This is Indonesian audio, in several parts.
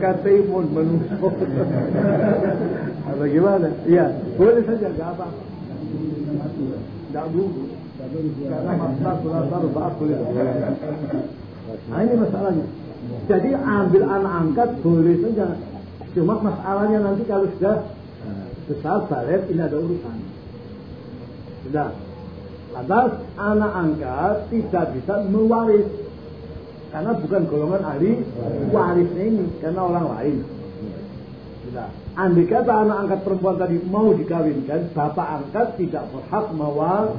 Kata imun manusia. Apa gimana? Iya, boleh saja, nggak apa. Nggak bungkus. Karena masalah surat arba'ah boleh. Nah ini masalahnya. Jadi ambil anak angkat boleh saja. Cuma masalahnya nanti kalau sudah besar balik ini ada urusan. Sudah. Lantas anak angkat tidak bisa mewaris. Karena bukan golongan ahli warisnya ini. Karena orang lain. Sudah. Andai kata anak angkat perempuan tadi mau dikawinkan, bapak angkat tidak berhak mawal,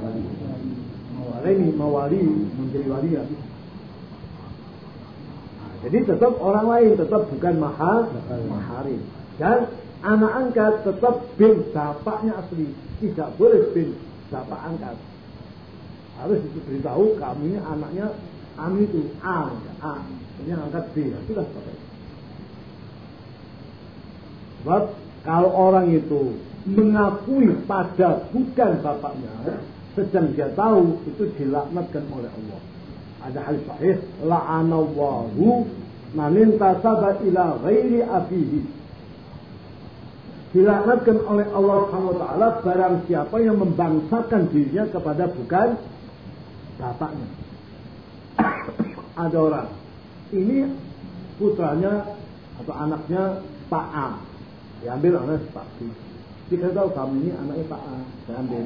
mawali, mawali menjadi wali ya. Nah, jadi tetap orang lain, tetap bukan mahal, maharim. Dan anak angkat tetap bin bapaknya asli, tidak boleh bin bapak angkat. Harus diberitahu kamu ini anaknya Ami itu A, A, ini angkat B, ya, sudah selesai. Sebab kalau orang itu mengakui pada bukan bapaknya, sedang dia tahu itu dilaknatkan oleh Allah. Ada hadis sahih, la'anallahu man intasaba ila ghairi abihi. Dilaknatkan oleh Allah taala barang siapa yang membangsakan dirinya kepada bukan bapaknya. Ada orang ini putranya atau anaknya Pak A diambil oleh Pak B. Kita tahu kamu ini anaknya Pak A, saya ambil.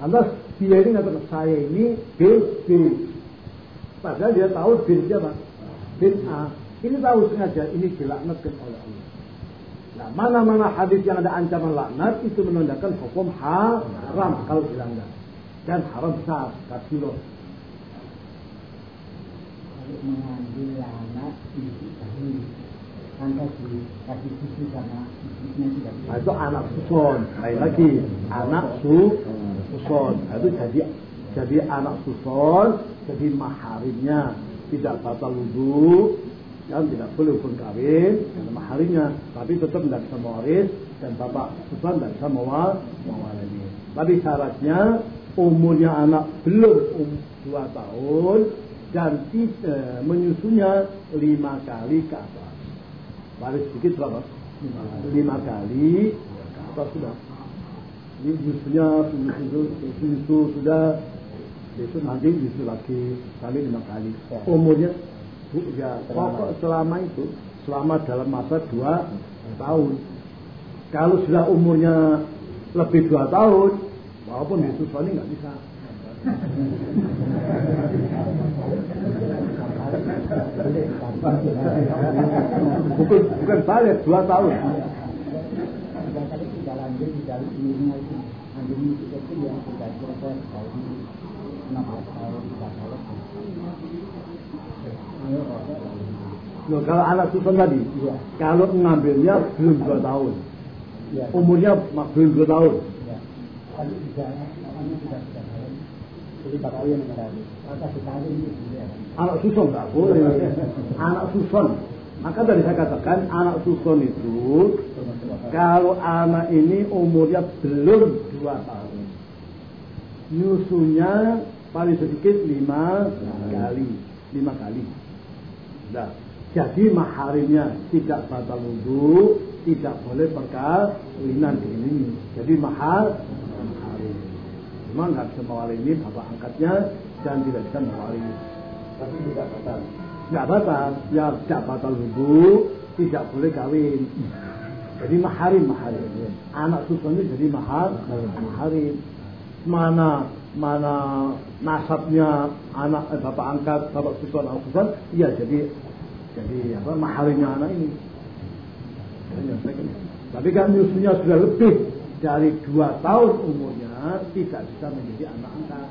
Lantas dia ini ngatakan saya ini B B. Padahal dia tahu bin siapa? Bin A. Ini tahu sengaja ini dilaknatkan oleh Allah. Nah, mana-mana hadis yang ada ancaman laknat itu menandakan hukum haram kalau dilanggar. Dan haram besar, kafirun. Mengambil susu tidak Nah, itu anak susun. Lain lagi, anak su susun. Nah, itu jadi jadi anak susun, jadi maharimnya tidak batal wudhu, dan tidak boleh pun kawin karena maharimnya, tapi tetap tidak bisa mewaris dan bapak susun tidak bisa mewal mewarisi. Tapi syaratnya umurnya anak belum um, dua tahun dan tidak, menyusunya lima kali ke atas. Waris sedikit berapa? lima kali ke atas sudah. Ini nyusunya sudah besok nanti nyusu lagi kali lima kali. Umurnya bu, ya pokok selama itu selama dalam masa dua tahun. Kalau sudah umurnya lebih dua tahun, walaupun disusuni nggak bisa. Bukan bukan balik dua tahun. Sudah tadi tidak lanjut di dalam ilmunya itu. Lanjut itu itu yang sudah kira-kira tahun 16 tahun, 3 tahun. Loh, kalau anak susun tadi, Iya. kalau mengambilnya belum dua tahun, Iya. umurnya belum dua tahun. Iya. Tadi sudah namanya sudah Anak susun nggak boleh. Anak susun. Maka tadi saya katakan anak susun itu kalau anak ini umurnya belum dua tahun, nyusunya paling sedikit lima kali, lima kali. Nah, jadi maharimnya tidak batal wudhu, tidak boleh perkawinan ini. Jadi mahar. Cuma nggak bisa mewali ini bapak angkatnya dan tidak bisa mewali. Tapi tidak batal. Nggak batal, ya tidak batal wudhu, tidak boleh kawin. Jadi maharim maharim. Anak susunnya jadi mahal maharim. Mana mana nasabnya anak eh, bapak angkat bapak susun anak susun, iya jadi jadi apa maharimnya anak ini. Tapi kan nyusunya sudah lebih dari dua tahun umurnya tidak bisa menjadi anak angkat.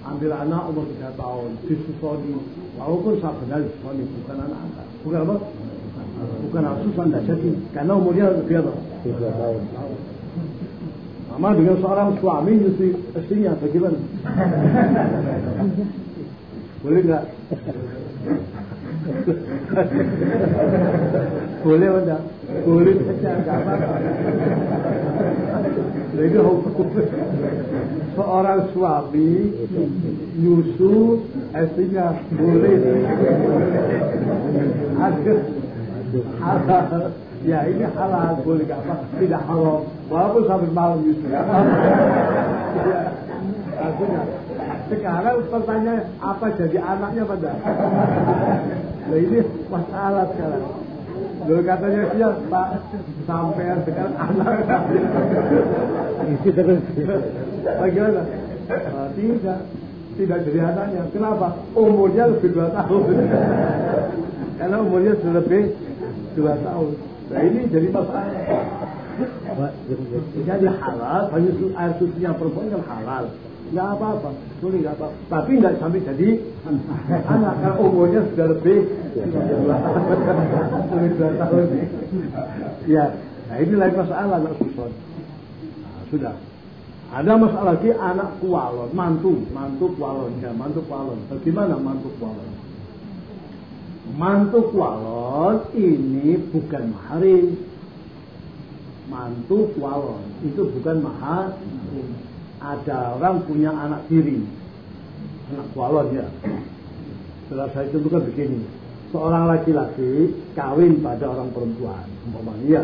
Ambil anak umur tiga tahun disusoni, walaupun sebenarnya disusoni bukan anak angkat, bukan apa? Bukan anak susun tidak jadi, karena umurnya lebih apa? Tiga tahun. Sama dengan seorang suami nyusi istrinya bagaimana? Boleh nggak? Boleh enggak? Boleh saja nggak apa-apa. Seorang suami nyusu istrinya boleh. Halal. Ya ini halal boleh nggak apa tidak haram walaupun sampai malam itu ya. ya. Artinya sekarang pertanyaan apa jadi anaknya pada? Nah ini masalah sekarang. Dulu katanya dia Pak sampai sekarang anak. Isi terus. Bagaimana? Nah, tidak, tidak jadi anaknya. Kenapa? Umurnya lebih dua tahun. Karena umurnya sudah lebih dua tahun. Nah ini jadi masalah. Jadi halal, banyak air susunya perempuan yang halal. Nggak apa-apa, boleh nggak apa-apa. Tapi nggak sampai jadi anak, karena umurnya sudah lebih lebih dua tahun. Ya, nah ini lain masalah anak susun. Nah, sudah. Ada masalah lagi anak kualon, mantu, mantu kualon, ya mantu kualon. Bagaimana mantu kualon? Mantu kualon ini bukan maharim. Mantu kualon itu bukan mahar. Ada orang punya anak tiri, anak kualon ya. Setelah saya contohkan begini, seorang laki-laki kawin pada orang perempuan, umpamanya ya.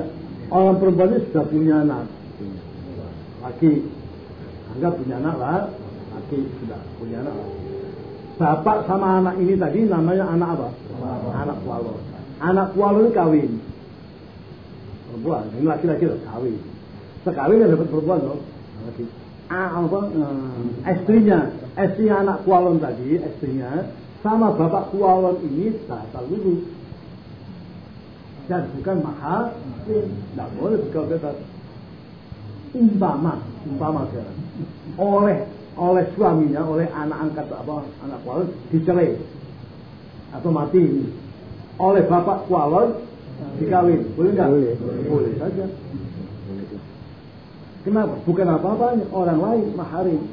Orang perempuan ini sudah punya anak, laki, anggap punya anak lah, laki sudah punya anak laki. Bapak sama anak ini tadi namanya anak apa? Anak kualon. Anak kualon kawin. Perempuan, ini laki-laki lah kawin. Sekawin yang dapat perempuan loh. Laki. Ah, apa, eh, istrinya, istrinya anak kualon tadi, istrinya sama bapak kualon ini batal wudhu. Dan bukan mahal, tidak boleh berkau bebas. Umpama, umpama sekarang. Oleh oleh suaminya, oleh anak angkat apa, anak kualon dicerai atau mati ini. Oleh bapak kualon dikawin, boleh nggak? Boleh. boleh saja. Kenapa? Bukan apa-apanya, orang lain maharim.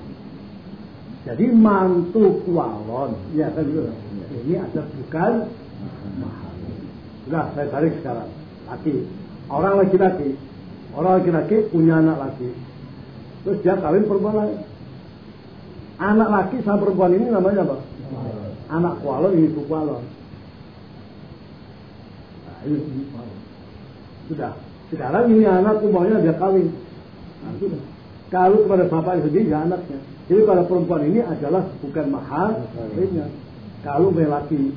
Jadi mantu kualon, ya kan gitu. Ini ada bukan maharim. Sudah, saya tarik sekarang. Laki, orang laki-laki, orang laki-laki punya anak laki. Terus dia kawin perempuan lain. Anak laki sama perempuan ini namanya apa? Anak kualon, ini kualon. Nah, ini kualon. Sudah. Sekarang ini anak maunya dia kawin. Nah. Kalau kepada bapak sendiri ya anaknya. Jadi kalau perempuan ini adalah bukan mahal lainnya. Kalau laki,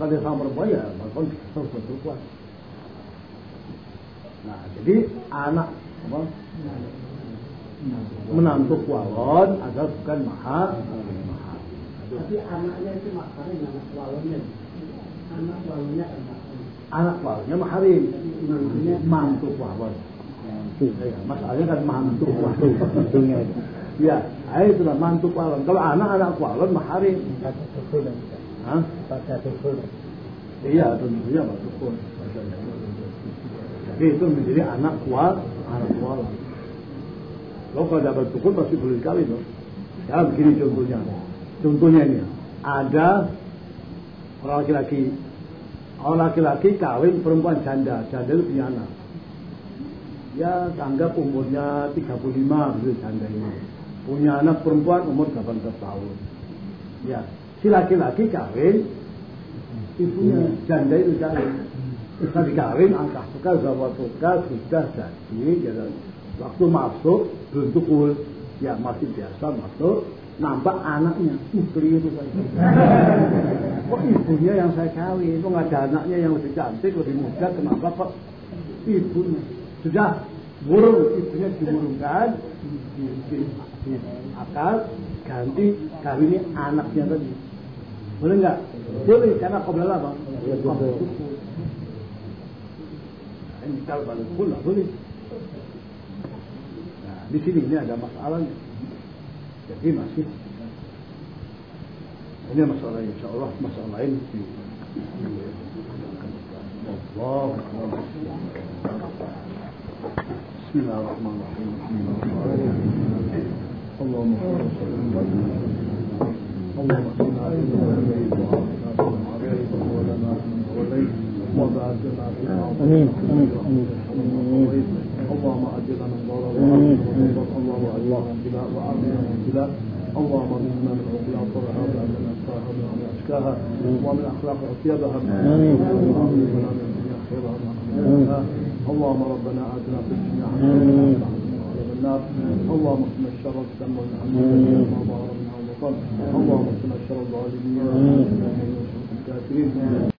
kalau dia sama perempuan ya perempuan harus perempuan. Nah, jadi anak apa? menantu kualon adalah bukan mahal. Tapi anaknya itu makarnya anak walonnya. Anak walonnya anak. Anak kualonnya maharim. Mantu kualon. Ya, masalahnya kan mantu kualon. Ya, nah, itulah mantu kualon. Kalau anak-anak kualon maharim. Hah? Pada dukul. Iya, tentunya Tukun. Jadi itu menjadi anak kuat, anak kuat. Lo kalau dapat tukun pasti boleh sekali loh. Sekarang begini contohnya. Contohnya ini, ada orang laki-laki, orang laki-laki kawin perempuan janda, janda itu punya anak. Ya, anggap umurnya 35 gitu janda ini. Punya anak perempuan umur 18 tahun. Ya, si laki-laki kawin ibunya janda itu kawin. Setelah dikawin angkah suka zawat suka sudah jadi jadi waktu masuk belum tukul. Ya masih biasa masuk nampak anaknya uh keliru saya. Kok ibunya yang saya kawin? Kok nggak ada anaknya yang lebih cantik lebih muda kenapa kok ibunya sudah burung ibunya dimurungkan di, di, di akal ganti kawinnya anaknya tadi boleh nggak boleh karena apa? Ya, betul. sukun. Nah, ini kalau balik pula boleh. Nah, di sini ini ada masalahnya. Jadi masih ini masalah insya Allah masalah الله بسم الله الرحمن الرحيم اللهم صل وسلم اللهم صل على سيدنا محمد امين امين امين اللهم اجرنا من ضرر اللهم اجرنا من ابتلاء وعافنا من ابتلاء اللهم اجرنا من عقوبه زكاها ومن أخلاق أطيبها اللهم ربنا آتنا في الدنيا حسنة. اللهم اقنا الشر اللهم اقنا الشر الظالمين